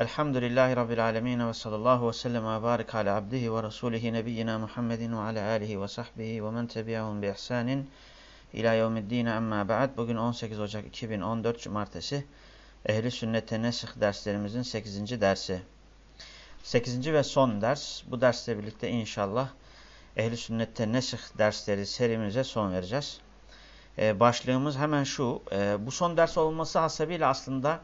Elhamdülillahi Rabbil alemin ve sallallahu ve sellem ve barik ala abdihi ve rasulihi nebiyyina Muhammedin ve ala alihi ve sahbihi ve men tebi'ahum bi ihsanin ila yevmiddin amma ba'd. Bugün 18 Ocak 2014 Cumartesi Ehli Sünnete Nesih derslerimizin 8. dersi. 8. ve son ders. Bu dersle birlikte inşallah Ehli Sünnete Nesih dersleri serimize son vereceğiz. Ee, başlığımız hemen şu. E, bu son ders olması hasebiyle aslında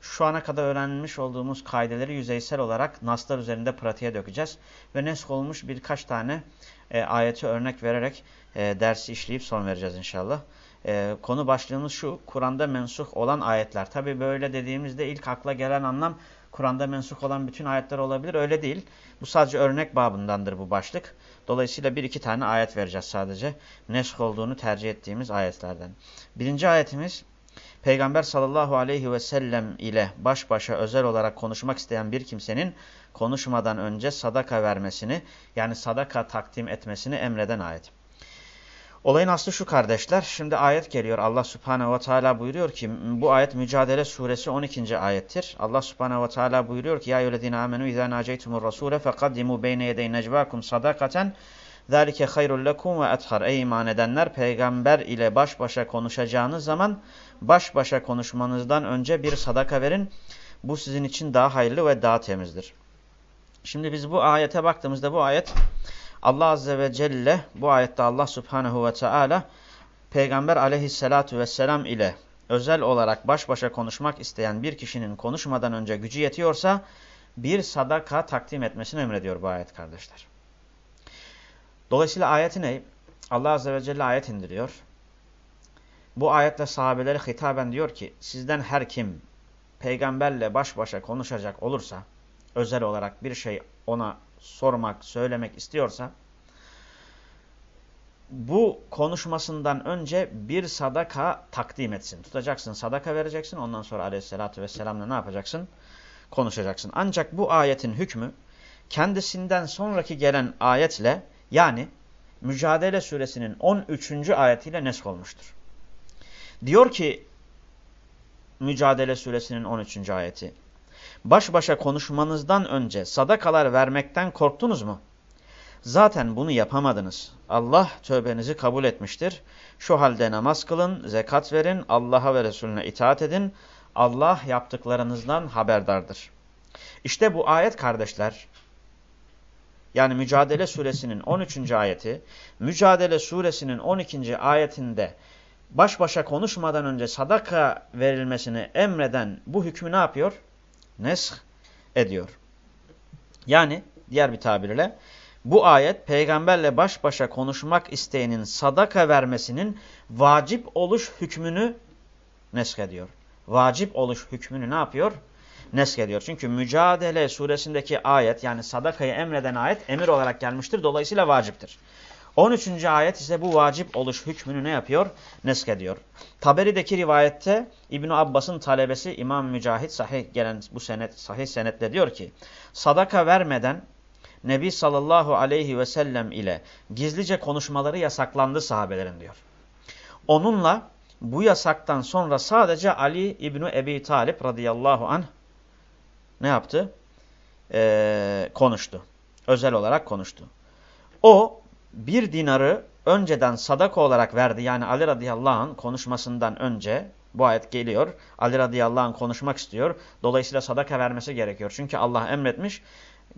şu ana kadar öğrenmiş olduğumuz kaideleri yüzeysel olarak naslar üzerinde pratiğe dökeceğiz. Ve nesk olmuş birkaç tane e, ayeti örnek vererek e, dersi işleyip son vereceğiz inşallah. E, konu başlığımız şu, Kur'an'da mensuh olan ayetler. Tabi böyle dediğimizde ilk akla gelen anlam Kur'an'da mensuh olan bütün ayetler olabilir. Öyle değil. Bu sadece örnek babındandır bu başlık. Dolayısıyla bir iki tane ayet vereceğiz sadece. Nesk olduğunu tercih ettiğimiz ayetlerden. Birinci ayetimiz Peygamber sallallahu aleyhi ve sellem ile baş başa özel olarak konuşmak isteyen bir kimsenin konuşmadan önce sadaka vermesini yani sadaka takdim etmesini emreden ayet. Olayın aslı şu kardeşler. Şimdi ayet geliyor. Allah Subhanahu ve Teala buyuruyor ki bu ayet Mücadele Suresi 12. ayettir. Allah Subhanahu ve Teala buyuruyor ki ya eyyühellezine amenu izâ nâceytumur rasûle fekaddimu beyne yedey necvâkum sadakaten zâlike hayrul lekum ve ethar. Ey iman edenler peygamber ile baş başa konuşacağınız zaman baş başa konuşmanızdan önce bir sadaka verin. Bu sizin için daha hayırlı ve daha temizdir. Şimdi biz bu ayete baktığımızda bu ayet Allah Azze ve Celle bu ayette Allah Subhanahu ve Teala Peygamber aleyhissalatu vesselam ile özel olarak baş başa konuşmak isteyen bir kişinin konuşmadan önce gücü yetiyorsa bir sadaka takdim etmesini emrediyor bu ayet kardeşler. Dolayısıyla ayeti ne? Allah Azze ve Celle ayet indiriyor. Bu ayetle sahabelere hitaben diyor ki sizden her kim peygamberle baş başa konuşacak olursa özel olarak bir şey ona sormak, söylemek istiyorsa bu konuşmasından önce bir sadaka takdim etsin. Tutacaksın, sadaka vereceksin. Ondan sonra aleyhissalatü vesselamla ne yapacaksın? Konuşacaksın. Ancak bu ayetin hükmü kendisinden sonraki gelen ayetle yani Mücadele suresinin 13. ayetiyle nesk olmuştur. Diyor ki Mücadele suresinin 13. ayeti. Baş başa konuşmanızdan önce sadakalar vermekten korktunuz mu? Zaten bunu yapamadınız. Allah tövbenizi kabul etmiştir. Şu halde namaz kılın, zekat verin, Allah'a ve Resulüne itaat edin. Allah yaptıklarınızdan haberdardır. İşte bu ayet kardeşler, yani Mücadele suresinin 13. ayeti, Mücadele suresinin 12. ayetinde baş başa konuşmadan önce sadaka verilmesini emreden bu hükmü ne yapıyor? Nesh ediyor. Yani diğer bir tabirle bu ayet peygamberle baş başa konuşmak isteyenin sadaka vermesinin vacip oluş hükmünü nesk ediyor. Vacip oluş hükmünü ne yapıyor? Nesk ediyor. Çünkü Mücadele suresindeki ayet yani sadakayı emreden ayet emir olarak gelmiştir. Dolayısıyla vaciptir. 13. ayet ise bu vacip oluş hükmünü ne yapıyor? Nesk ediyor. Taberi'deki rivayette İbn Abbas'ın talebesi İmam Mücahit sahih gelen bu senet sahih senetle diyor ki sadaka vermeden Nebi sallallahu aleyhi ve sellem ile gizlice konuşmaları yasaklandı sahabelerin diyor. Onunla bu yasaktan sonra sadece Ali İbni Ebi Talip radıyallahu anh ne yaptı? Ee, konuştu. Özel olarak konuştu. O bir dinarı önceden sadaka olarak verdi. Yani Ali radıyallahu anh konuşmasından önce bu ayet geliyor. Ali radıyallahu anh konuşmak istiyor. Dolayısıyla sadaka vermesi gerekiyor. Çünkü Allah emretmiş.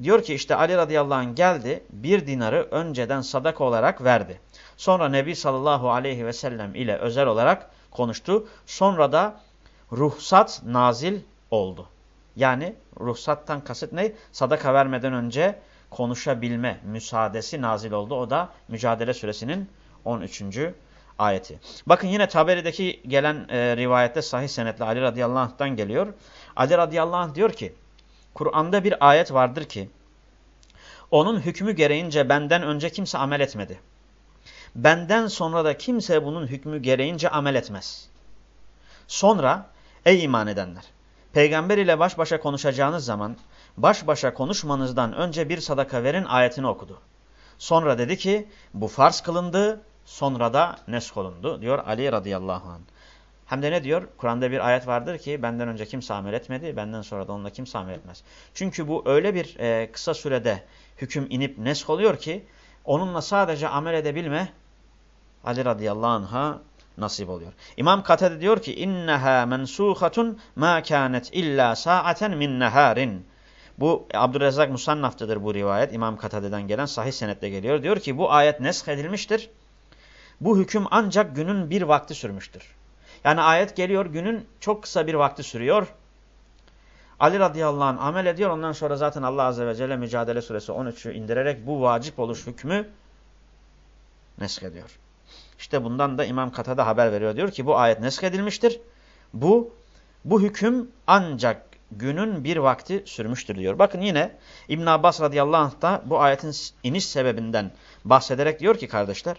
Diyor ki işte Ali radıyallahu anh geldi bir dinarı önceden sadaka olarak verdi. Sonra Nebi sallallahu aleyhi ve sellem ile özel olarak konuştu. Sonra da ruhsat nazil oldu. Yani ruhsattan kasıt ne? Sadaka vermeden önce konuşabilme müsaadesi nazil oldu. O da Mücadele Suresinin 13. ayeti. Bakın yine Taberi'deki gelen e, rivayette sahih senetle Ali radıyallahu anh'tan geliyor. Ali radıyallahu anh diyor ki Kur'an'da bir ayet vardır ki onun hükmü gereğince benden önce kimse amel etmedi. Benden sonra da kimse bunun hükmü gereğince amel etmez. Sonra ey iman edenler peygamber ile baş başa konuşacağınız zaman baş başa konuşmanızdan önce bir sadaka verin ayetini okudu. Sonra dedi ki bu farz kılındı sonra da nesk olundu diyor Ali radıyallahu anh. Hem de ne diyor? Kur'an'da bir ayet vardır ki benden önce kimse amel etmedi, benden sonra da onunla kimse amel etmez. Çünkü bu öyle bir e, kısa sürede hüküm inip nesk oluyor ki onunla sadece amel edebilme Ali radıyallahu anh'a nasip oluyor. İmam Katade diyor ki inneha mensuhatun ma kanet illa sa'aten min neharin. Bu Abdurrezzak Musannaf'tadır bu rivayet. İmam Katade'den gelen sahih senetle geliyor. Diyor ki bu ayet nesk edilmiştir. Bu hüküm ancak günün bir vakti sürmüştür. Yani ayet geliyor günün çok kısa bir vakti sürüyor. Ali radıyallahu anh amel ediyor. Ondan sonra zaten Allah azze ve celle Mücadele suresi 13'ü indirerek bu vacip oluş hükmü nesk ediyor. İşte bundan da İmam Katada haber veriyor. Diyor ki bu ayet nesk edilmiştir. Bu, bu hüküm ancak günün bir vakti sürmüştür diyor. Bakın yine İbn Abbas radıyallahu anh da bu ayetin iniş sebebinden bahsederek diyor ki kardeşler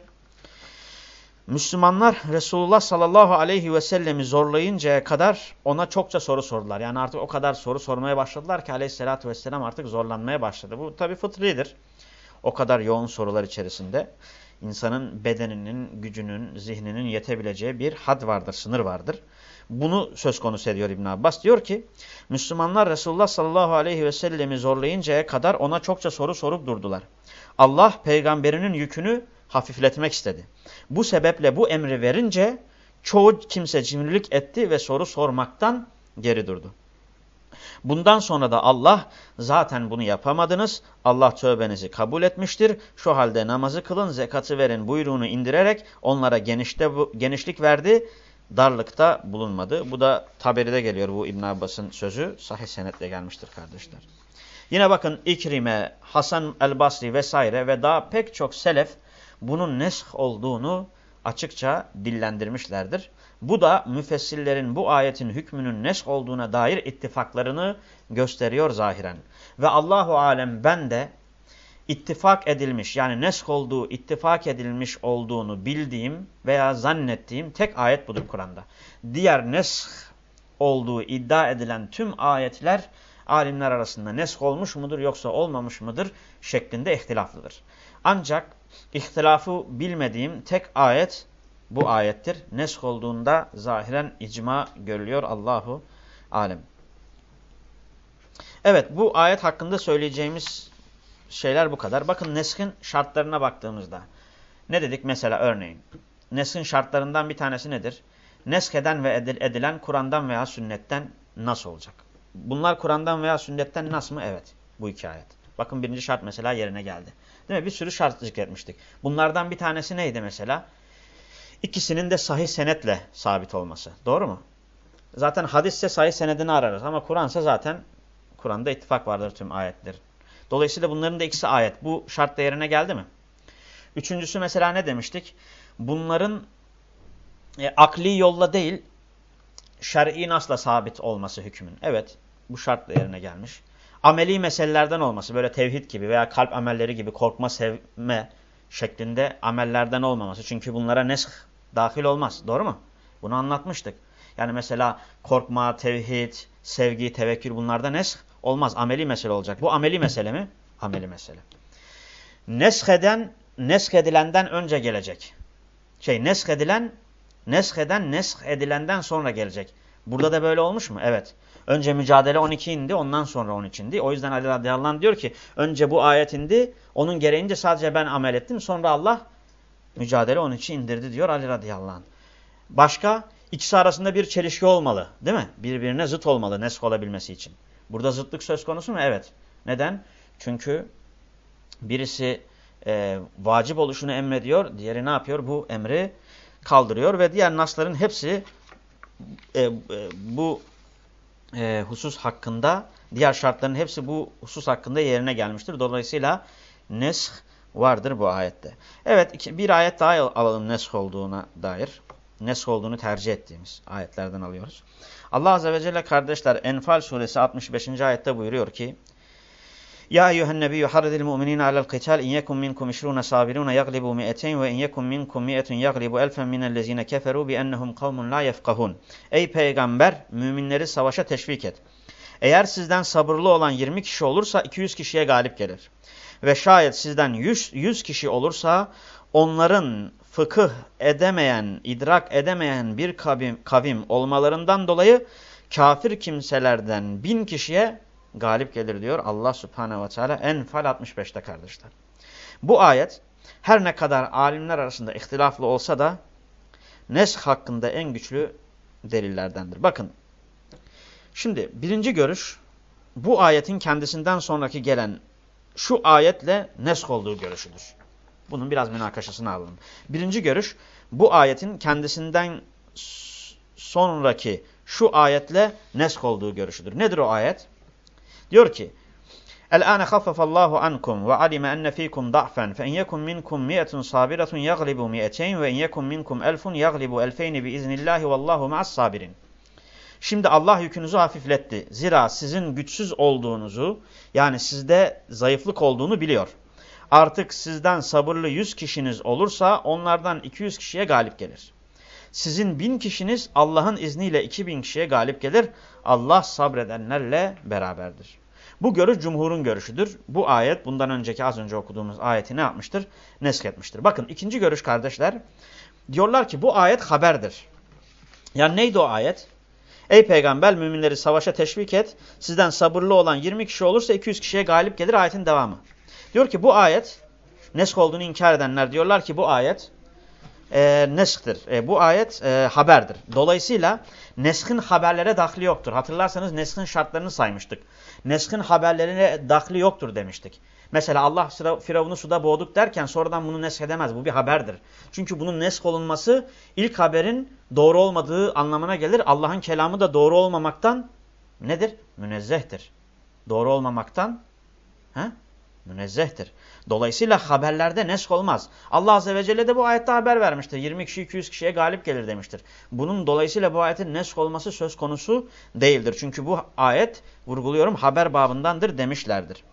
Müslümanlar Resulullah sallallahu aleyhi ve sellemi zorlayıncaya kadar ona çokça soru sordular. Yani artık o kadar soru sormaya başladılar ki aleyhissalatü vesselam artık zorlanmaya başladı. Bu tabi fıtridir. O kadar yoğun sorular içerisinde insanın bedeninin, gücünün, zihninin yetebileceği bir had vardır, sınır vardır. Bunu söz konusu ediyor İbn Abbas. Diyor ki Müslümanlar Resulullah sallallahu aleyhi ve sellemi zorlayıncaya kadar ona çokça soru sorup durdular. Allah peygamberinin yükünü hafifletmek istedi. Bu sebeple bu emri verince çoğu kimse cimrilik etti ve soru sormaktan geri durdu. Bundan sonra da Allah zaten bunu yapamadınız. Allah tövbenizi kabul etmiştir. Şu halde namazı kılın, zekatı verin buyruğunu indirerek onlara genişte, genişlik verdi. Darlıkta bulunmadı. Bu da Taberi'de geliyor bu İbn Abbas'ın sözü. Sahih senetle gelmiştir kardeşler. Yine bakın İkrime, Hasan el-Basri vesaire ve daha pek çok selef bunun nesh olduğunu açıkça dillendirmişlerdir. Bu da müfessillerin bu ayetin hükmünün nesk olduğuna dair ittifaklarını gösteriyor zahiren. Ve Allahu alem ben de ittifak edilmiş yani nesk olduğu ittifak edilmiş olduğunu bildiğim veya zannettiğim tek ayet budur Kur'an'da. Diğer nesk olduğu iddia edilen tüm ayetler alimler arasında nesk olmuş mudur yoksa olmamış mıdır şeklinde ihtilaflıdır. Ancak ihtilafı bilmediğim tek ayet bu ayettir. Nesk olduğunda zahiren icma görülüyor Allahu alem. Evet bu ayet hakkında söyleyeceğimiz şeyler bu kadar. Bakın neskin şartlarına baktığımızda ne dedik mesela örneğin. Neskin şartlarından bir tanesi nedir? Nesk eden ve edilen Kur'an'dan veya sünnetten nasıl olacak? Bunlar Kur'an'dan veya sünnetten nasıl mı? Evet bu iki ayet. Bakın birinci şart mesela yerine geldi. Değil mi? Bir sürü şart zikretmiştik. Bunlardan bir tanesi neydi mesela? İkisinin de sahih senetle sabit olması. Doğru mu? Zaten hadisse sahih senedini ararız ama Kur'ansa zaten Kur'an'da ittifak vardır tüm ayetler. Dolayısıyla bunların da ikisi ayet. Bu şart değerine geldi mi? Üçüncüsü mesela ne demiştik? Bunların e, akli yolla değil, şer'i nasla sabit olması hükmün. Evet, bu şart değerine gelmiş. Ameli meselelerden olması, böyle tevhid gibi veya kalp amelleri gibi korkma, sevme şeklinde amellerden olmaması. Çünkü bunlara nesk dahil olmaz. Doğru mu? Bunu anlatmıştık. Yani mesela korkma, tevhid, sevgi, tevekkül bunlarda nesk olmaz. Ameli mesele olacak. Bu ameli mesele mi? Ameli mesele. Nesheden, nesk edilenden önce gelecek. Şey, nesk edilen, nesk eden, nesk edilenden sonra gelecek. Burada da böyle olmuş mu? Evet. Önce mücadele 12 indi, ondan sonra 13 indi. O yüzden Ali radıyallahu anh diyor ki, önce bu ayet indi, onun gereğince sadece ben amel ettim. Sonra Allah mücadele 13'ü indirdi diyor Ali radıyallahu anh. Başka? İkisi arasında bir çelişki olmalı. Değil mi? Birbirine zıt olmalı nesk olabilmesi için. Burada zıtlık söz konusu mu? Evet. Neden? Çünkü birisi e, vacip oluşunu emrediyor. Diğeri ne yapıyor? Bu emri kaldırıyor ve diğer nasların hepsi e, e, bu e, husus hakkında, diğer şartların hepsi bu husus hakkında yerine gelmiştir. Dolayısıyla nesk vardır bu ayette. Evet iki, bir ayet daha alalım nesk olduğuna dair. Nesk olduğunu tercih ettiğimiz ayetlerden alıyoruz. Allah Azze ve Celle kardeşler Enfal suresi 65. ayette buyuruyor ki Ya eyyühen nebiyyü harridil mu'minine alel qital in yekum minkum işruna sabiruna yaglibu mi'eteyn ve in yekum minkum mi'etun yaglibu elfen minellezine keferu bi ennehum kavmun la yefkahun. Ey peygamber müminleri savaşa teşvik et. Eğer sizden sabırlı olan 20 kişi olursa 200 kişiye galip gelir. Ve şayet sizden 100, 100 kişi olursa onların fıkıh edemeyen, idrak edemeyen bir kavim, kavim olmalarından dolayı kafir kimselerden bin kişiye galip gelir diyor Allah subhanehu ve teala Enfal 65'te kardeşler. Bu ayet her ne kadar alimler arasında ihtilaflı olsa da nesk hakkında en güçlü delillerdendir. Bakın şimdi birinci görüş bu ayetin kendisinden sonraki gelen şu ayetle nesk olduğu görüşüdür. Bunun biraz münakaşasını alalım. Birinci görüş bu ayetin kendisinden sonraki şu ayetle nesk olduğu görüşüdür. Nedir o ayet? Diyor ki khaffafallahu ankum ve alime enne fîkum da'fen fe in yekun minkum mi'etun sabiratun yaglibu mi'eteyn ve in yekun minkum elfun yaglibu elfeyni biiznillahi vallahu ma'as sabirin. Şimdi Allah yükünüzü hafifletti. Zira sizin güçsüz olduğunuzu yani sizde zayıflık olduğunu biliyor. Artık sizden sabırlı yüz kişiniz olursa onlardan iki yüz kişiye galip gelir. Sizin bin kişiniz Allah'ın izniyle iki bin kişiye galip gelir. Allah sabredenlerle beraberdir. Bu görüş cumhurun görüşüdür. Bu ayet bundan önceki az önce okuduğumuz ayeti ne yapmıştır? Nesk etmiştir. Bakın ikinci görüş kardeşler. Diyorlar ki bu ayet haberdir. Yani neydi o ayet? Ey peygamber müminleri savaşa teşvik et. Sizden sabırlı olan 20 kişi olursa 200 kişiye galip gelir ayetin devamı. Diyor ki bu ayet nesk olduğunu inkar edenler diyorlar ki bu ayet e, nesktir. E, bu ayet e, haberdir. Dolayısıyla neskin haberlere dahli yoktur. Hatırlarsanız neskin şartlarını saymıştık. Neskin haberlerine dahli yoktur demiştik. Mesela Allah Firavun'u suda boğduk derken sonradan bunu nesk edemez. Bu bir haberdir. Çünkü bunun nesk olunması ilk haberin doğru olmadığı anlamına gelir. Allah'ın kelamı da doğru olmamaktan nedir? Münezzehtir. Doğru olmamaktan he? Münezzehtir. Dolayısıyla haberlerde nesk olmaz. Allah Azze ve Celle de bu ayette haber vermiştir. 20 kişi 200 kişiye galip gelir demiştir. Bunun dolayısıyla bu ayetin nesk olması söz konusu değildir. Çünkü bu ayet vurguluyorum haber babındandır demişlerdir.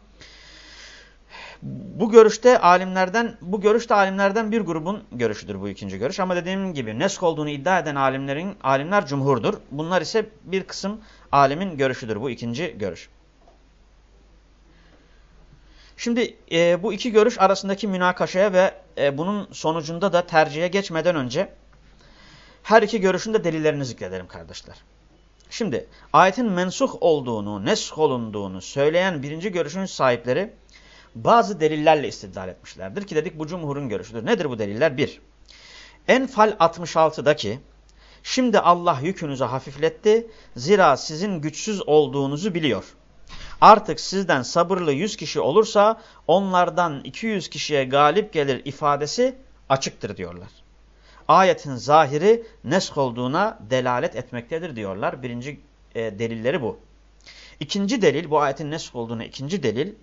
Bu görüşte alimlerden bu görüşte alimlerden bir grubun görüşüdür bu ikinci görüş ama dediğim gibi nesk olduğunu iddia eden alimlerin alimler cumhurdur. Bunlar ise bir kısım alimin görüşüdür bu ikinci görüş. Şimdi e, bu iki görüş arasındaki münakaşaya ve e, bunun sonucunda da tercihe geçmeden önce her iki görüşün de delillerini zikredelim kardeşler. Şimdi ayetin mensuh olduğunu, nesk olunduğunu söyleyen birinci görüşün sahipleri bazı delillerle istidlal etmişlerdir ki dedik bu cumhurun görüşüdür. Nedir bu deliller? Bir, Enfal 66'daki şimdi Allah yükünüzü hafifletti zira sizin güçsüz olduğunuzu biliyor. Artık sizden sabırlı 100 kişi olursa onlardan 200 kişiye galip gelir ifadesi açıktır diyorlar. Ayetin zahiri nesk olduğuna delalet etmektedir diyorlar. Birinci e, delilleri bu. İkinci delil, bu ayetin nesk olduğuna ikinci delil,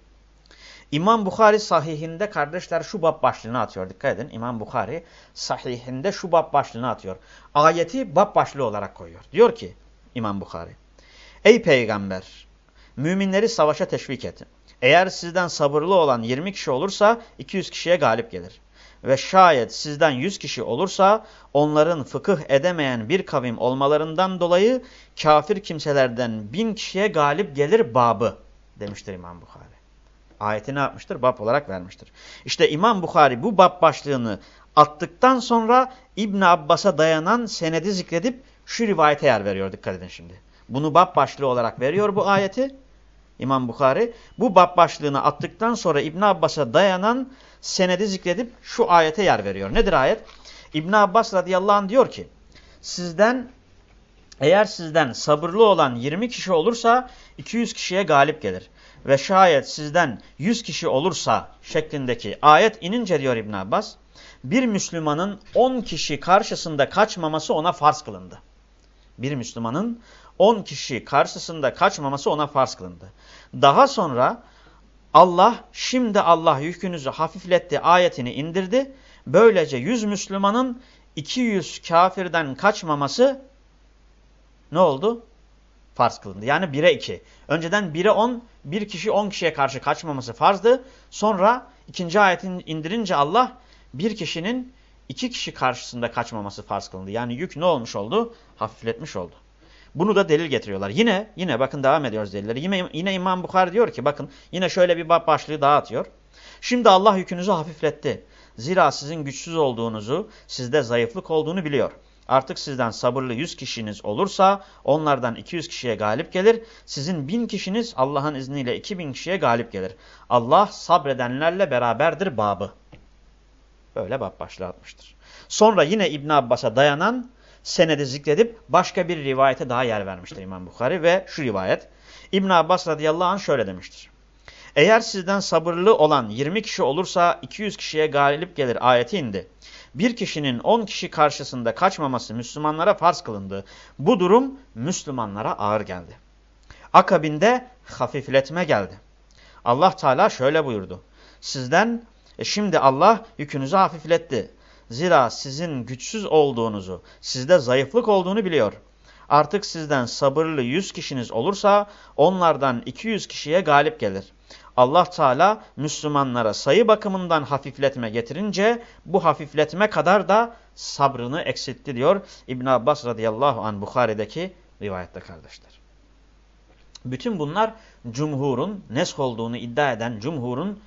İmam Bukhari sahihinde kardeşler şu bab başlığını atıyor. Dikkat edin İmam Bukhari sahihinde şu bab başlığını atıyor. Ayeti bab başlığı olarak koyuyor. Diyor ki İmam Bukhari. Ey peygamber müminleri savaşa teşvik et. Eğer sizden sabırlı olan 20 kişi olursa 200 kişiye galip gelir. Ve şayet sizden 100 kişi olursa onların fıkıh edemeyen bir kavim olmalarından dolayı kafir kimselerden bin kişiye galip gelir babı demiştir İmam Bukhari. Ayeti ne yapmıştır? Bab olarak vermiştir. İşte İmam Bukhari bu bab başlığını attıktan sonra İbn Abbas'a dayanan senedi zikredip şu rivayete yer veriyor. Dikkat edin şimdi. Bunu bab başlığı olarak veriyor bu ayeti. İmam Bukhari bu bab başlığını attıktan sonra İbn Abbas'a dayanan senedi zikredip şu ayete yer veriyor. Nedir ayet? İbn Abbas radıyallahu anh diyor ki sizden eğer sizden sabırlı olan 20 kişi olursa 200 kişiye galip gelir. Ve şayet sizden 100 kişi olursa şeklindeki ayet inince diyor İbn Abbas bir Müslümanın 10 kişi karşısında kaçmaması ona farz kılındı. Bir Müslümanın 10 kişi karşısında kaçmaması ona farz kılındı. Daha sonra Allah şimdi Allah yükünüzü hafifletti ayetini indirdi. Böylece 100 Müslümanın 200 kafirden kaçmaması ne oldu? Farz kılındı. Yani 1'e 2. Önceden 1'e 10, bir kişi 10 kişiye karşı kaçmaması farzdı. Sonra ikinci ayetin indirince Allah bir kişinin iki kişi karşısında kaçmaması farz kılındı. Yani yük ne olmuş oldu? Hafifletmiş oldu. Bunu da delil getiriyorlar. Yine yine bakın devam ediyoruz delilleri. Yine, yine İmam Bukhari diyor ki bakın yine şöyle bir başlığı daha atıyor. Şimdi Allah yükünüzü hafifletti. Zira sizin güçsüz olduğunuzu, sizde zayıflık olduğunu biliyor. Artık sizden sabırlı 100 kişiniz olursa onlardan 200 kişiye galip gelir. Sizin 1000 kişiniz Allah'ın izniyle 2000 kişiye galip gelir. Allah sabredenlerle beraberdir babı. Böyle bab başlığı atmıştır. Sonra yine İbn Abbas'a dayanan senedi zikredip başka bir rivayete daha yer vermiştir İmam Bukhari ve şu rivayet. İbn Abbas radıyallahu anh şöyle demiştir. Eğer sizden sabırlı olan 20 kişi olursa 200 kişiye galip gelir ayeti indi. Bir kişinin 10 kişi karşısında kaçmaması Müslümanlara farz kılındı. Bu durum Müslümanlara ağır geldi. Akabinde hafifletme geldi. Allah Teala şöyle buyurdu. Sizden e şimdi Allah yükünüzü hafifletti. Zira sizin güçsüz olduğunuzu, sizde zayıflık olduğunu biliyor. Artık sizden sabırlı 100 kişiniz olursa onlardan 200 kişiye galip gelir. Allah Teala Müslümanlara sayı bakımından hafifletme getirince bu hafifletme kadar da sabrını eksiltti diyor İbn Abbas radıyallahu an Bukhari'deki rivayette kardeşler. Bütün bunlar cumhurun nesk olduğunu iddia eden cumhurun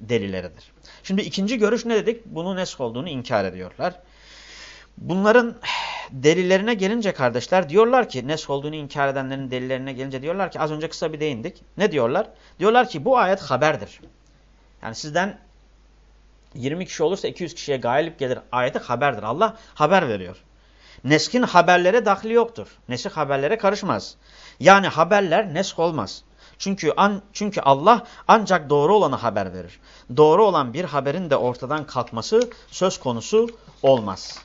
delilleridir. Şimdi ikinci görüş ne dedik? Bunu nesk olduğunu inkar ediyorlar. Bunların delillerine gelince kardeşler diyorlar ki nesk olduğunu inkar edenlerin delillerine gelince diyorlar ki az önce kısa bir değindik. Ne diyorlar? Diyorlar ki bu ayet haberdir. Yani sizden 20 kişi olursa 200 kişiye galip gelir ayeti haberdir. Allah haber veriyor. Neskin haberlere dahli yoktur. Nesih haberlere karışmaz. Yani haberler nesk olmaz. Çünkü an, çünkü Allah ancak doğru olanı haber verir. Doğru olan bir haberin de ortadan kalkması söz konusu olmaz.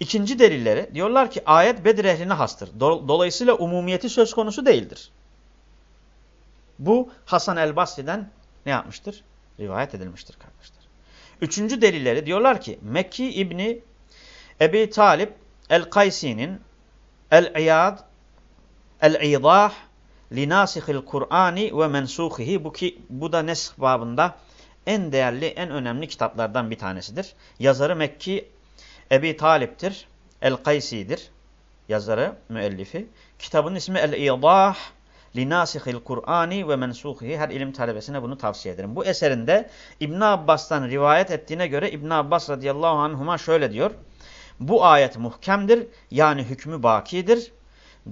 İkinci delilleri diyorlar ki ayet Bedir ehline hastır. Dolayısıyla umumiyeti söz konusu değildir. Bu Hasan el-Basri'den ne yapmıştır? Rivayet edilmiştir kardeşler. Üçüncü delilleri diyorlar ki Mekki İbni Ebi Talip el-Kaysi'nin el-İyad el-İdah linasihil Kur'ani ve mensuhihi bu ki bu da nesh babında en değerli en önemli kitaplardan bir tanesidir. Yazarı Mekki Ebi Talip'tir. El-Kaysi'dir. Yazarı, müellifi. Kitabın ismi El-İdah linasihil Kur'ani ve mensuhihi. Her ilim talebesine bunu tavsiye ederim. Bu eserinde İbn Abbas'tan rivayet ettiğine göre İbn Abbas radıyallahu anhuma şöyle diyor. Bu ayet muhkemdir yani hükmü bakidir.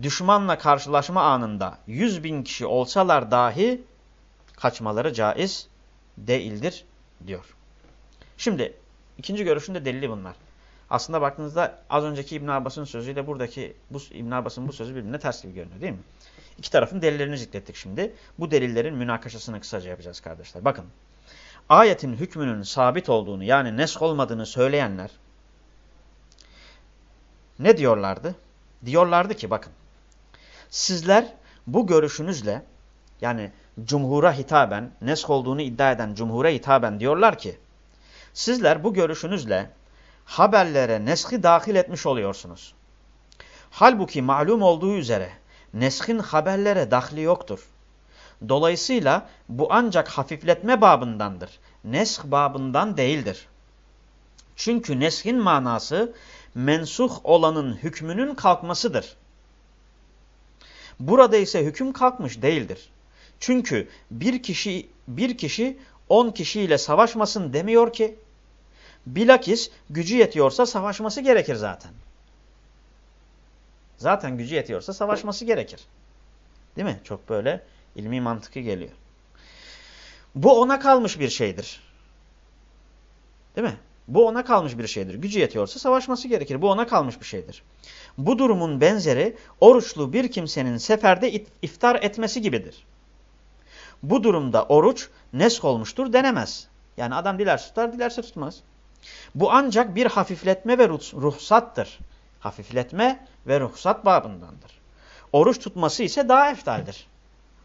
Düşmanla karşılaşma anında yüz bin kişi olsalar dahi kaçmaları caiz değildir diyor. Şimdi ikinci görüşünde delili bunlar. Aslında baktığınızda az önceki İbn Abbas'ın sözüyle buradaki bu İbn Abbas'ın bu sözü birbirine ters gibi görünüyor değil mi? İki tarafın delillerini zikrettik şimdi. Bu delillerin münakaşasını kısaca yapacağız kardeşler. Bakın. Ayetin hükmünün sabit olduğunu yani nesk olmadığını söyleyenler ne diyorlardı? Diyorlardı ki bakın. Sizler bu görüşünüzle yani cumhura hitaben nesk olduğunu iddia eden cumhura hitaben diyorlar ki sizler bu görüşünüzle haberlere neski dahil etmiş oluyorsunuz. Halbuki malum olduğu üzere neskin haberlere dahli yoktur. Dolayısıyla bu ancak hafifletme babındandır. Nesk babından değildir. Çünkü neskin manası mensuh olanın hükmünün kalkmasıdır. Burada ise hüküm kalkmış değildir. Çünkü bir kişi bir kişi on kişiyle savaşmasın demiyor ki Bilakis gücü yetiyorsa savaşması gerekir zaten. Zaten gücü yetiyorsa savaşması gerekir. Değil mi? Çok böyle ilmi mantıkı geliyor. Bu ona kalmış bir şeydir. Değil mi? Bu ona kalmış bir şeydir. Gücü yetiyorsa savaşması gerekir. Bu ona kalmış bir şeydir. Bu durumun benzeri oruçlu bir kimsenin seferde iftar etmesi gibidir. Bu durumda oruç nesk olmuştur denemez. Yani adam dilerse tutar, dilerse tutmaz. Bu ancak bir hafifletme ve ruhsattır. Hafifletme ve ruhsat babındandır. Oruç tutması ise daha eftaldir.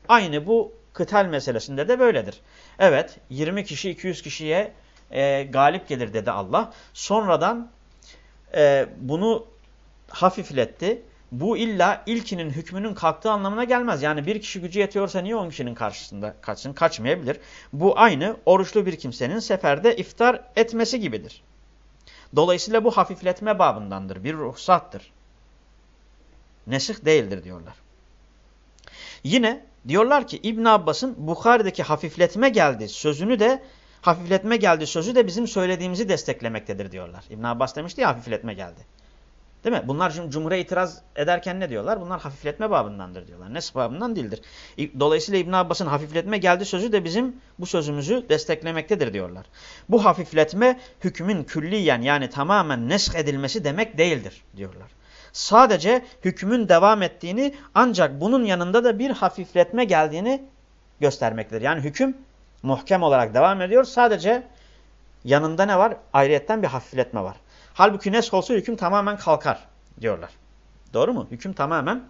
Aynı bu kıtal meselesinde de böyledir. Evet 20 kişi 200 kişiye e, galip gelir dedi Allah. Sonradan e, bunu hafifletti. Bu illa ilkinin hükmünün kalktığı anlamına gelmez. Yani bir kişi gücü yetiyorsa niye 10 kişinin karşısında kaçsın? Kaçmayabilir. Bu aynı oruçlu bir kimsenin seferde iftar etmesi gibidir. Dolayısıyla bu hafifletme babındandır. Bir ruhsattır. Nesih değildir diyorlar. Yine Diyorlar ki İbn Abbas'ın Bukhari'deki hafifletme geldi sözünü de hafifletme geldi sözü de bizim söylediğimizi desteklemektedir diyorlar. İbn Abbas demişti ya hafifletme geldi. Değil mi? Bunlar şimdi cumhuriyet itiraz ederken ne diyorlar? Bunlar hafifletme babındandır diyorlar. Nes babından değildir. Dolayısıyla İbn Abbas'ın hafifletme geldi sözü de bizim bu sözümüzü desteklemektedir diyorlar. Bu hafifletme hükmün külliyen yani tamamen nesk edilmesi demek değildir diyorlar. Sadece hükmün devam ettiğini ancak bunun yanında da bir hafifletme geldiğini göstermektedir. Yani hüküm muhkem olarak devam ediyor. Sadece yanında ne var? Ayrıyetten bir hafifletme var. Halbuki nesk olsa hüküm tamamen kalkar diyorlar. Doğru mu? Hüküm tamamen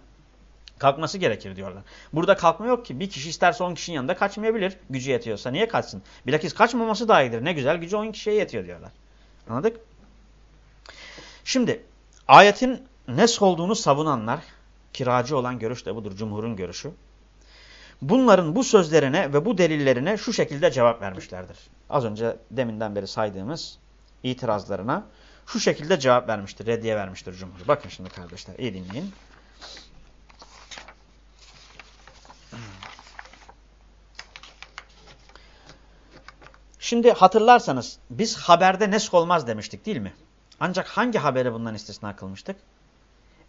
kalkması gerekir diyorlar. Burada kalkma yok ki. Bir kişi isterse on kişinin yanında kaçmayabilir. Gücü yetiyorsa. Niye kaçsın? Bilakis kaçmaması daha iyidir. Ne güzel gücü on kişiye yetiyor diyorlar. Anladık? Şimdi ayetin nesk olduğunu savunanlar, kiracı olan görüş de budur. Cumhurun görüşü. Bunların bu sözlerine ve bu delillerine şu şekilde cevap vermişlerdir. Az önce deminden beri saydığımız itirazlarına şu şekilde cevap vermiştir, reddiye vermiştir Cumhur. Bakın şimdi kardeşler iyi dinleyin. Şimdi hatırlarsanız biz haberde nesk olmaz demiştik değil mi? Ancak hangi haberi bundan istisna kılmıştık?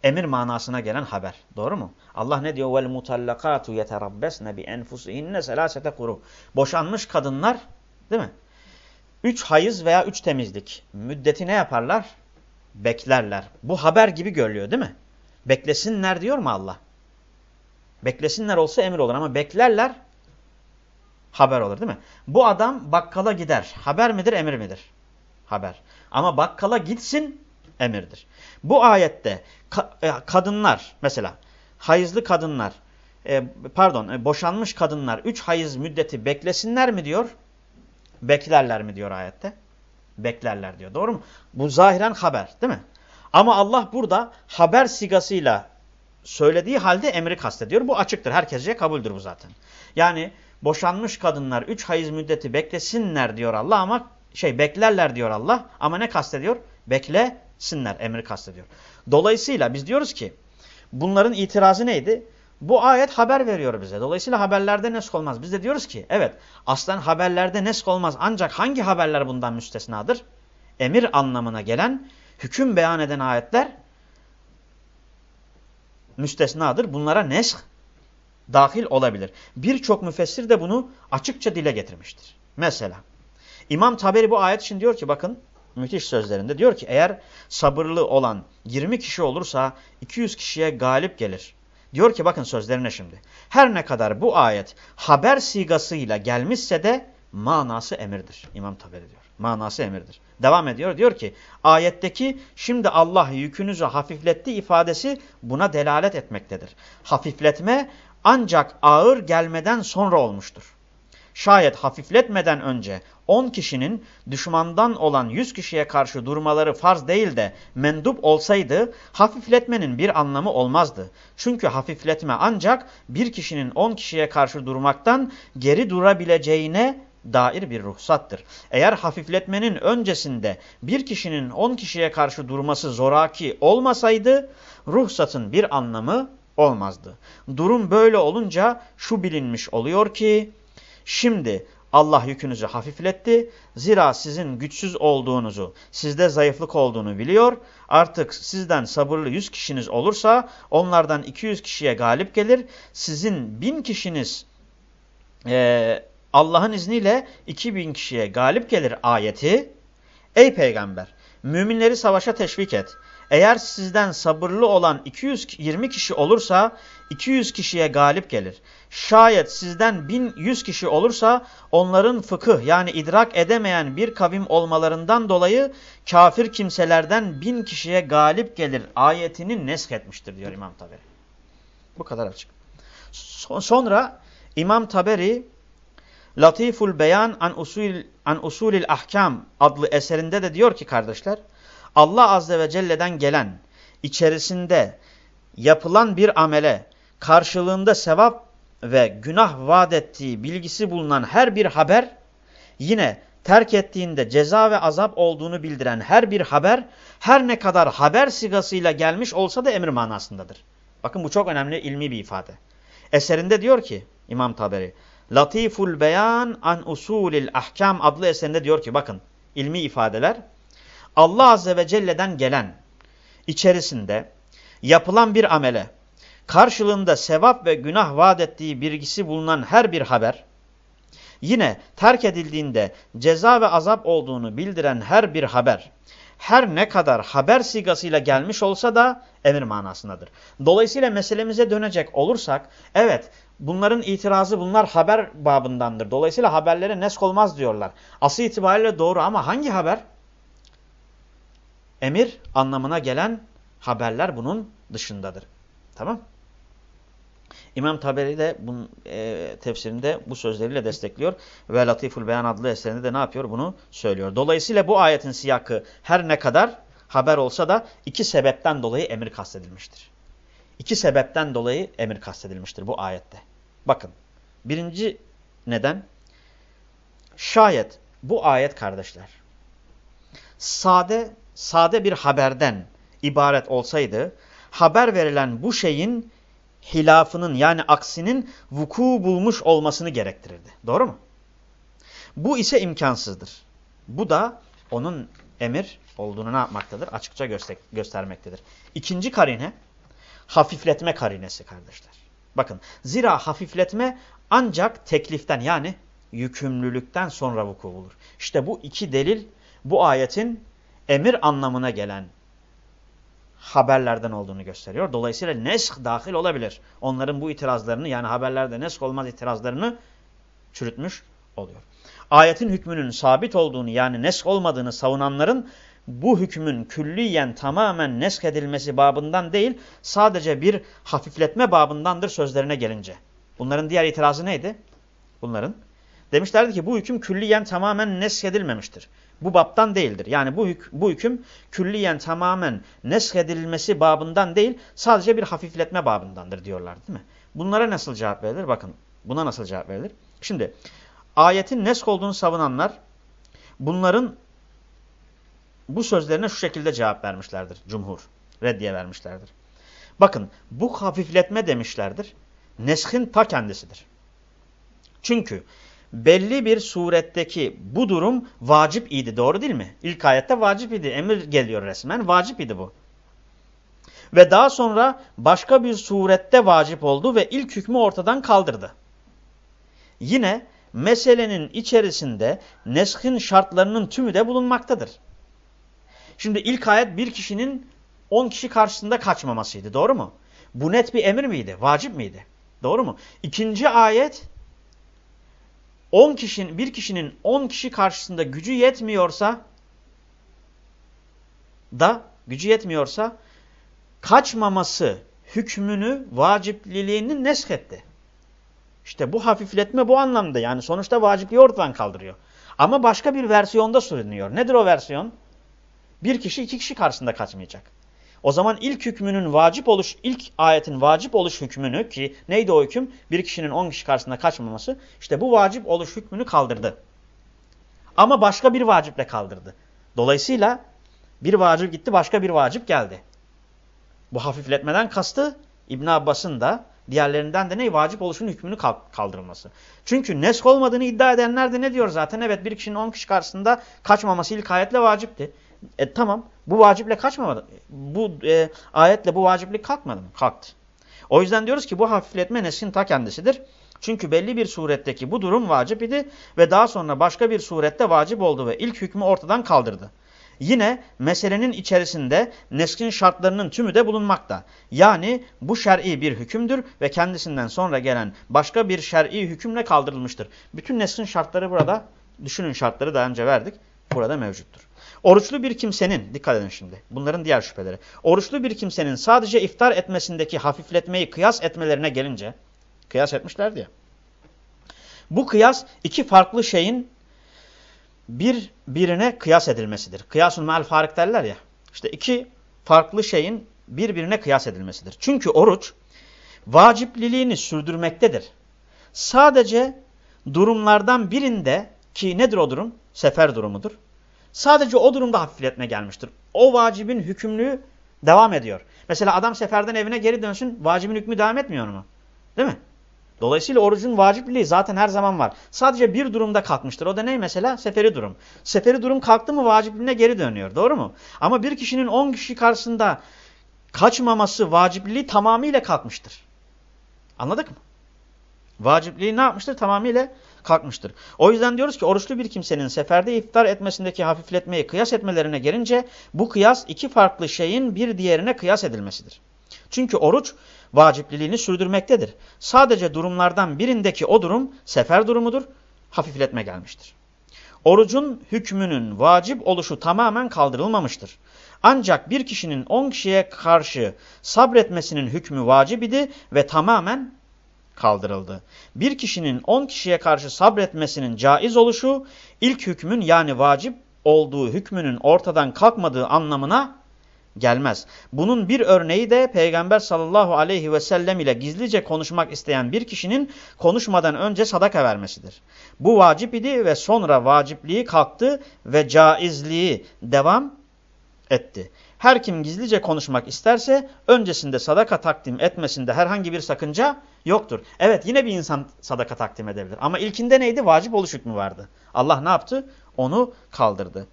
Emir manasına gelen haber. Doğru mu? Allah ne diyor? Vel mutallakatu yeterabbesne bi enfusihinne selasete kuru. Boşanmış kadınlar, değil mi? Üç hayız veya üç temizlik müddeti ne yaparlar? Beklerler. Bu haber gibi görülüyor değil mi? Beklesinler diyor mu Allah? Beklesinler olsa emir olur ama beklerler haber olur değil mi? Bu adam bakkala gider. Haber midir emir midir? Haber. Ama bakkala gitsin emirdir. Bu ayette e, kadınlar mesela hayızlı kadınlar e, pardon e, boşanmış kadınlar üç hayız müddeti beklesinler mi diyor? Beklerler mi diyor ayette? Beklerler diyor. Doğru mu? Bu zahiren haber değil mi? Ama Allah burada haber sigasıyla söylediği halde emri kastediyor. Bu açıktır. Herkesce kabuldür bu zaten. Yani boşanmış kadınlar 3 hayız müddeti beklesinler diyor Allah ama şey beklerler diyor Allah ama ne kastediyor? Beklesinler emri kastediyor. Dolayısıyla biz diyoruz ki bunların itirazı neydi? Bu ayet haber veriyor bize. Dolayısıyla haberlerde nesk olmaz. Biz de diyoruz ki evet aslen haberlerde nesk olmaz. Ancak hangi haberler bundan müstesnadır? Emir anlamına gelen hüküm beyan eden ayetler müstesnadır. Bunlara nesk dahil olabilir. Birçok müfessir de bunu açıkça dile getirmiştir. Mesela İmam Taberi bu ayet için diyor ki bakın müthiş sözlerinde diyor ki eğer sabırlı olan 20 kişi olursa 200 kişiye galip gelir. Diyor ki bakın sözlerine şimdi. Her ne kadar bu ayet haber sigasıyla gelmişse de manası emirdir. İmam Taberi diyor. Manası emirdir. Devam ediyor. Diyor ki ayetteki şimdi Allah yükünüzü hafifletti ifadesi buna delalet etmektedir. Hafifletme ancak ağır gelmeden sonra olmuştur. Şayet hafifletmeden önce 10 kişinin düşmandan olan 100 kişiye karşı durmaları farz değil de mendup olsaydı hafifletmenin bir anlamı olmazdı. Çünkü hafifletme ancak bir kişinin 10 kişiye karşı durmaktan geri durabileceğine dair bir ruhsattır. Eğer hafifletmenin öncesinde bir kişinin 10 kişiye karşı durması zoraki olmasaydı ruhsatın bir anlamı olmazdı. Durum böyle olunca şu bilinmiş oluyor ki şimdi Allah yükünüzü hafifletti. Zira sizin güçsüz olduğunuzu, sizde zayıflık olduğunu biliyor. Artık sizden sabırlı 100 kişiniz olursa onlardan 200 kişiye galip gelir. Sizin 1000 kişiniz e, Allah'ın izniyle 2000 kişiye galip gelir ayeti. Ey peygamber müminleri savaşa teşvik et. Eğer sizden sabırlı olan 220 kişi olursa 200 kişiye galip gelir. Şayet sizden 1100 kişi olursa onların fıkıh yani idrak edemeyen bir kavim olmalarından dolayı kafir kimselerden 1000 kişiye galip gelir ayetini nesk etmiştir diyor İmam Taberi. Bu kadar açık. Sonra İmam Taberi Latiful Beyan an usul an usulil ahkam adlı eserinde de diyor ki kardeşler Allah azze ve celle'den gelen içerisinde yapılan bir amele karşılığında sevap ve günah vaat ettiği bilgisi bulunan her bir haber yine terk ettiğinde ceza ve azap olduğunu bildiren her bir haber her ne kadar haber sigasıyla gelmiş olsa da emir manasındadır. Bakın bu çok önemli ilmi bir ifade. Eserinde diyor ki İmam Taberi. Latiful Beyan an usulil ahkam adlı eserinde diyor ki bakın ilmi ifadeler Allah Azze ve Celle'den gelen içerisinde yapılan bir amele karşılığında sevap ve günah vaat ettiği bilgisi bulunan her bir haber yine terk edildiğinde ceza ve azap olduğunu bildiren her bir haber her ne kadar haber sigasıyla gelmiş olsa da emir manasındadır. Dolayısıyla meselemize dönecek olursak evet bunların itirazı bunlar haber babındandır. Dolayısıyla haberlere nesk olmaz diyorlar. Asıl itibariyle doğru ama hangi haber? Emir anlamına gelen haberler bunun dışındadır. Tamam İmam Taberi de bunun e, tefsirinde bu sözleriyle destekliyor. Ve Latiful Beyan adlı eserinde de ne yapıyor? Bunu söylüyor. Dolayısıyla bu ayetin siyakı her ne kadar haber olsa da iki sebepten dolayı emir kastedilmiştir. İki sebepten dolayı emir kastedilmiştir bu ayette. Bakın birinci neden? Şayet bu ayet kardeşler sade sade bir haberden ibaret olsaydı haber verilen bu şeyin hilafının yani aksinin vuku bulmuş olmasını gerektirirdi. Doğru mu? Bu ise imkansızdır. Bu da onun emir olduğunu ne yapmaktadır? Açıkça göster göstermektedir. İkinci karine hafifletme karinesi kardeşler. Bakın zira hafifletme ancak tekliften yani yükümlülükten sonra vuku bulur. İşte bu iki delil bu ayetin emir anlamına gelen haberlerden olduğunu gösteriyor. Dolayısıyla nesk dahil olabilir. Onların bu itirazlarını yani haberlerde nesk olmaz itirazlarını çürütmüş oluyor. Ayetin hükmünün sabit olduğunu yani nesk olmadığını savunanların bu hükmün külliyen tamamen nesk edilmesi babından değil sadece bir hafifletme babındandır sözlerine gelince. Bunların diğer itirazı neydi? Bunların. Demişlerdi ki bu hüküm külliyen tamamen nesk edilmemiştir bu baptan değildir. Yani bu, hük bu hüküm külliyen tamamen neshedilmesi babından değil sadece bir hafifletme babındandır diyorlar değil mi? Bunlara nasıl cevap verilir? Bakın buna nasıl cevap verilir? Şimdi ayetin nesk olduğunu savunanlar bunların bu sözlerine şu şekilde cevap vermişlerdir cumhur. Reddiye vermişlerdir. Bakın bu hafifletme demişlerdir. Neskin ta kendisidir. Çünkü belli bir suretteki bu durum vacip idi. Doğru değil mi? İlk ayette vacip idi. Emir geliyor resmen. Vacip idi bu. Ve daha sonra başka bir surette vacip oldu ve ilk hükmü ortadan kaldırdı. Yine meselenin içerisinde neskin şartlarının tümü de bulunmaktadır. Şimdi ilk ayet bir kişinin on kişi karşısında kaçmamasıydı. Doğru mu? Bu net bir emir miydi? Vacip miydi? Doğru mu? İkinci ayet 10 kişinin bir kişinin 10 kişi karşısında gücü yetmiyorsa da gücü yetmiyorsa kaçmaması hükmünü vacipliliğini neshetti. İşte bu hafifletme bu anlamda yani sonuçta vacipliği ortadan kaldırıyor. Ama başka bir versiyonda sürünüyor. Nedir o versiyon? Bir kişi iki kişi karşısında kaçmayacak. O zaman ilk hükmünün vacip oluş, ilk ayetin vacip oluş hükmünü ki neydi o hüküm? Bir kişinin on kişi karşısında kaçmaması. İşte bu vacip oluş hükmünü kaldırdı. Ama başka bir vaciple kaldırdı. Dolayısıyla bir vacip gitti başka bir vacip geldi. Bu hafifletmeden kastı İbn Abbas'ın da diğerlerinden de ne? Vacip oluşun hükmünü kaldırılması. Çünkü nesk olmadığını iddia edenler de ne diyor zaten? Evet bir kişinin on kişi karşısında kaçmaması ilk ayetle vacipti. E tamam bu vaciple kaçmamadı. Bu e, ayetle bu vaciplik kalkmadı mı? Kalktı. O yüzden diyoruz ki bu hafifletme neskin ta kendisidir. Çünkü belli bir suretteki bu durum vacip idi ve daha sonra başka bir surette vacip oldu ve ilk hükmü ortadan kaldırdı. Yine meselenin içerisinde neskin şartlarının tümü de bulunmakta. Yani bu şer'i bir hükümdür ve kendisinden sonra gelen başka bir şer'i hükümle kaldırılmıştır. Bütün neskin şartları burada, düşünün şartları daha önce verdik, burada mevcuttur. Oruçlu bir kimsenin, dikkat edin şimdi bunların diğer şüpheleri. Oruçlu bir kimsenin sadece iftar etmesindeki hafifletmeyi kıyas etmelerine gelince, kıyas etmişlerdi ya. Bu kıyas iki farklı şeyin bir birine kıyas edilmesidir. Kıyasun meal farik derler ya. İşte iki farklı şeyin birbirine kıyas edilmesidir. Çünkü oruç vacipliliğini sürdürmektedir. Sadece durumlardan birinde ki nedir o durum? Sefer durumudur. Sadece o durumda hafifletme gelmiştir. O vacibin hükümlüğü devam ediyor. Mesela adam seferden evine geri dönsün vacibin hükmü devam etmiyor mu? Değil mi? Dolayısıyla orucun vacipliği zaten her zaman var. Sadece bir durumda kalkmıştır. O da ne mesela? Seferi durum. Seferi durum kalktı mı vacipliğine geri dönüyor. Doğru mu? Ama bir kişinin 10 kişi karşısında kaçmaması vacipliği tamamıyla kalkmıştır. Anladık mı? Vacipliği ne yapmıştır? Tamamıyla kalkmıştır. O yüzden diyoruz ki oruçlu bir kimsenin seferde iftar etmesindeki hafifletmeyi kıyas etmelerine gelince bu kıyas iki farklı şeyin bir diğerine kıyas edilmesidir. Çünkü oruç vacipliliğini sürdürmektedir. Sadece durumlardan birindeki o durum sefer durumudur, hafifletme gelmiştir. Orucun hükmünün vacip oluşu tamamen kaldırılmamıştır. Ancak bir kişinin on kişiye karşı sabretmesinin hükmü vacip idi ve tamamen kaldırıldı. Bir kişinin on kişiye karşı sabretmesinin caiz oluşu ilk hükmün yani vacip olduğu hükmünün ortadan kalkmadığı anlamına gelmez. Bunun bir örneği de Peygamber sallallahu aleyhi ve sellem ile gizlice konuşmak isteyen bir kişinin konuşmadan önce sadaka vermesidir. Bu vacip idi ve sonra vacipliği kalktı ve caizliği devam etti. Her kim gizlice konuşmak isterse öncesinde sadaka takdim etmesinde herhangi bir sakınca yoktur. Evet yine bir insan sadaka takdim edebilir ama ilkinde neydi? Vacip oluş hükmü vardı. Allah ne yaptı? Onu kaldırdı.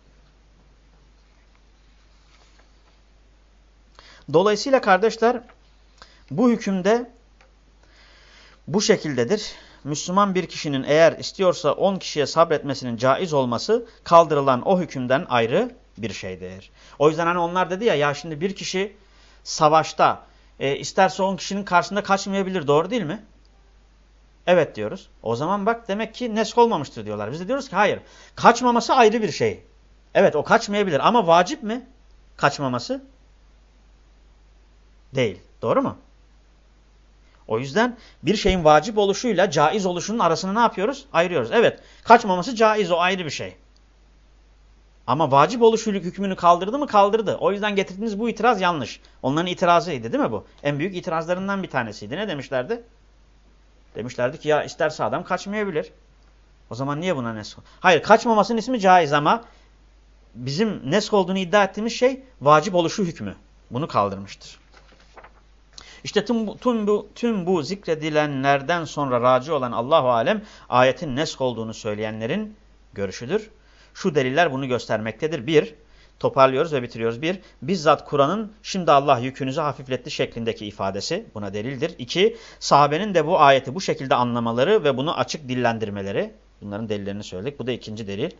Dolayısıyla kardeşler bu hükümde bu şekildedir. Müslüman bir kişinin eğer istiyorsa 10 kişiye sabretmesinin caiz olması kaldırılan o hükümden ayrı bir şeydir. O yüzden hani onlar dedi ya ya şimdi bir kişi savaşta e, isterse 10 kişinin karşısında kaçmayabilir doğru değil mi? Evet diyoruz. O zaman bak demek ki nesk olmamıştır diyorlar. Biz de diyoruz ki hayır. Kaçmaması ayrı bir şey. Evet o kaçmayabilir ama vacip mi? Kaçmaması değil. Doğru mu? O yüzden bir şeyin vacip oluşuyla caiz oluşunun arasını ne yapıyoruz? Ayırıyoruz. Evet kaçmaması caiz o ayrı bir şey. Ama vacip oluşuluk hükmünü kaldırdı mı? Kaldırdı. O yüzden getirdiğiniz bu itiraz yanlış. Onların itirazıydı değil mi bu? En büyük itirazlarından bir tanesiydi. Ne demişlerdi? Demişlerdi ki ya isterse adam kaçmayabilir. O zaman niye buna nesk? Hayır kaçmamasının ismi caiz ama bizim nesk olduğunu iddia ettiğimiz şey vacip oluşu hükmü. Bunu kaldırmıştır. İşte tüm bu, tüm bu, tüm bu zikredilenlerden sonra raci olan Allahu Alem ayetin nesk olduğunu söyleyenlerin görüşüdür. Şu deliller bunu göstermektedir. Bir, toparlıyoruz ve bitiriyoruz. Bir, bizzat Kur'an'ın şimdi Allah yükünüzü hafifletti şeklindeki ifadesi buna delildir. İki, sahabenin de bu ayeti bu şekilde anlamaları ve bunu açık dillendirmeleri. Bunların delillerini söyledik. Bu da ikinci delil.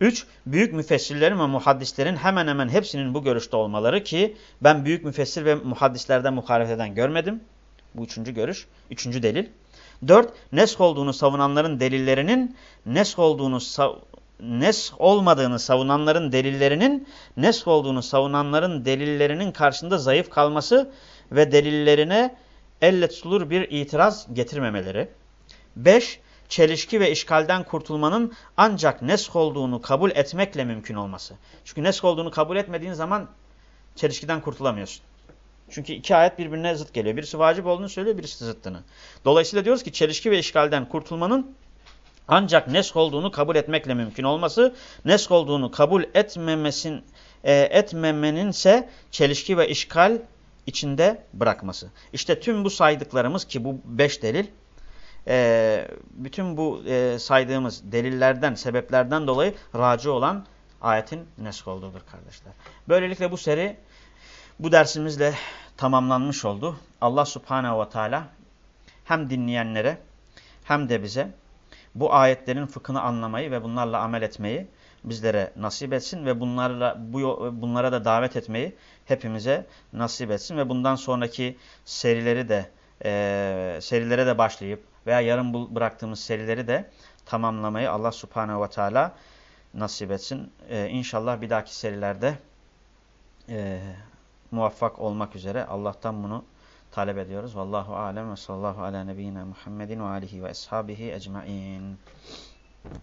Üç, büyük müfessirlerin ve muhaddislerin hemen hemen hepsinin bu görüşte olmaları ki ben büyük müfessir ve muhaddislerden muhalefet eden görmedim. Bu üçüncü görüş. Üçüncü delil. Dört, nesk olduğunu savunanların delillerinin nesk olduğunu nesk olmadığını savunanların delillerinin nesk olduğunu savunanların delillerinin karşısında zayıf kalması ve delillerine elle tutulur bir itiraz getirmemeleri. 5. Çelişki ve işgalden kurtulmanın ancak nesk olduğunu kabul etmekle mümkün olması. Çünkü nesk olduğunu kabul etmediğin zaman çelişkiden kurtulamıyorsun. Çünkü iki ayet birbirine zıt geliyor. Birisi vacip olduğunu söylüyor, birisi zıttını. Dolayısıyla diyoruz ki çelişki ve işgalden kurtulmanın ancak nesk olduğunu kabul etmekle mümkün olması, nesk olduğunu kabul etmemesin, e, etmemenin ise çelişki ve işgal içinde bırakması. İşte tüm bu saydıklarımız ki bu beş delil, e, bütün bu e, saydığımız delillerden, sebeplerden dolayı raci olan ayetin nesk olduğudur kardeşler. Böylelikle bu seri bu dersimizle tamamlanmış oldu. Allah subhanehu ve teala hem dinleyenlere hem de bize bu ayetlerin fıkhını anlamayı ve bunlarla amel etmeyi bizlere nasip etsin ve bunlarla bu bunlara da davet etmeyi hepimize nasip etsin ve bundan sonraki serileri de e, serilere de başlayıp veya yarım bıraktığımız serileri de tamamlamayı Allah Subhanahu ve Teala nasip etsin. E, inşallah bir dahaki serilerde e, muvaffak olmak üzere Allah'tan bunu talep ediyoruz. Vallahu alem ve sallallahu ala nebiyyina Muhammedin ve alihi ve ashabihi ecmain.